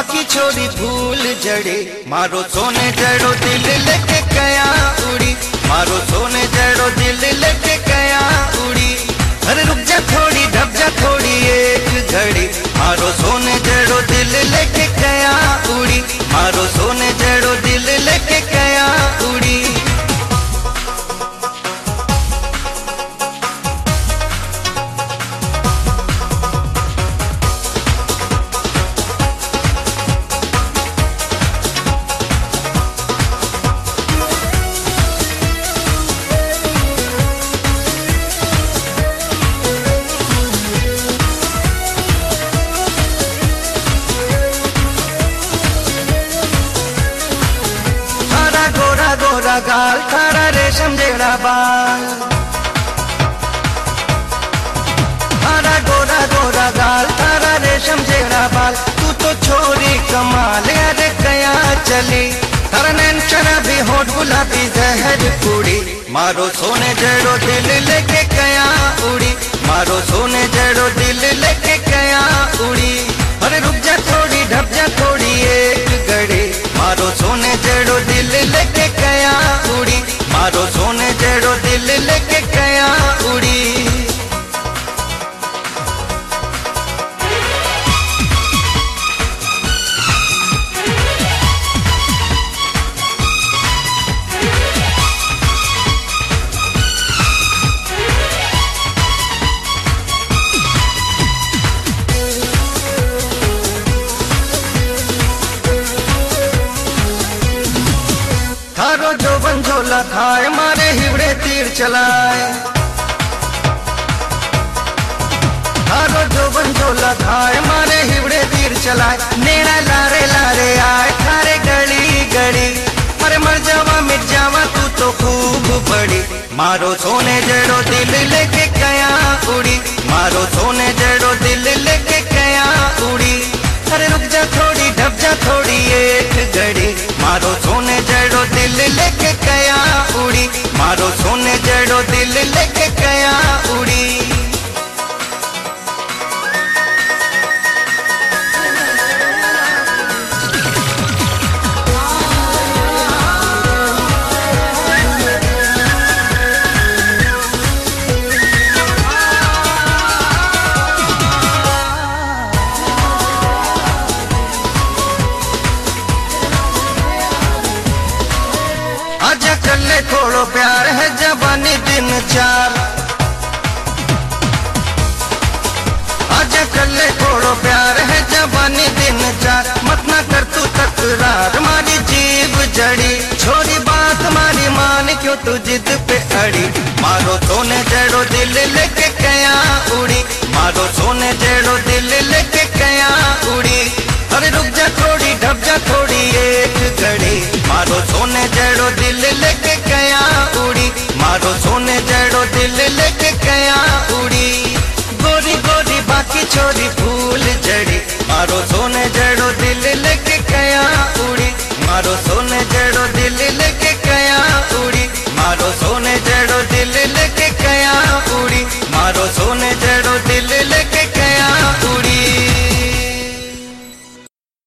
गोरी बाकी छोरी भूल जड़े, मारो सोने जड़ो दिल लेके कया उड़ी। मारो सोने जड़ो दिल लेके कया उड़ी। गोरा गाल थारा रेशम जेड़ा बाल। थारा गोरा गोरा गाल थारा रेशम जेड़ा बाल। तू तो छोरी कमाल, अरे कया चली। थारा नैन गुलाबी जहर कुड़ी मारो सोने जड़ो दिल लेके कया उड़ी। मारो सोने जड़ो दिल लेके कया उड़ी। दिल जो थाय, मारे हिवड़े तीर चलाए। हारो जो बंझोला थाय, मारे हिवड़े तीर चलाए। नेड़ा लारे लारे आए, थारे गड़ी गड़ी मरे मर जावा, मिट जावा, तू तो खूब बड़ी। मारो सोने जड़ो दिल लेके कया उड़ी। आजा थोड़ो प्यार है जवानी दिन चार। आज कले खोड़ो प्यार है जवानी दिन चार। मत ना कर तू तकरार, मारी जीव जड़ी। छोरी बात मारी मान, क्यों तू जिद पे अड़ी? मारो तो ने जड़ो दिल लेके